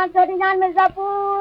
سلطان سعودی جان مرزا پور۔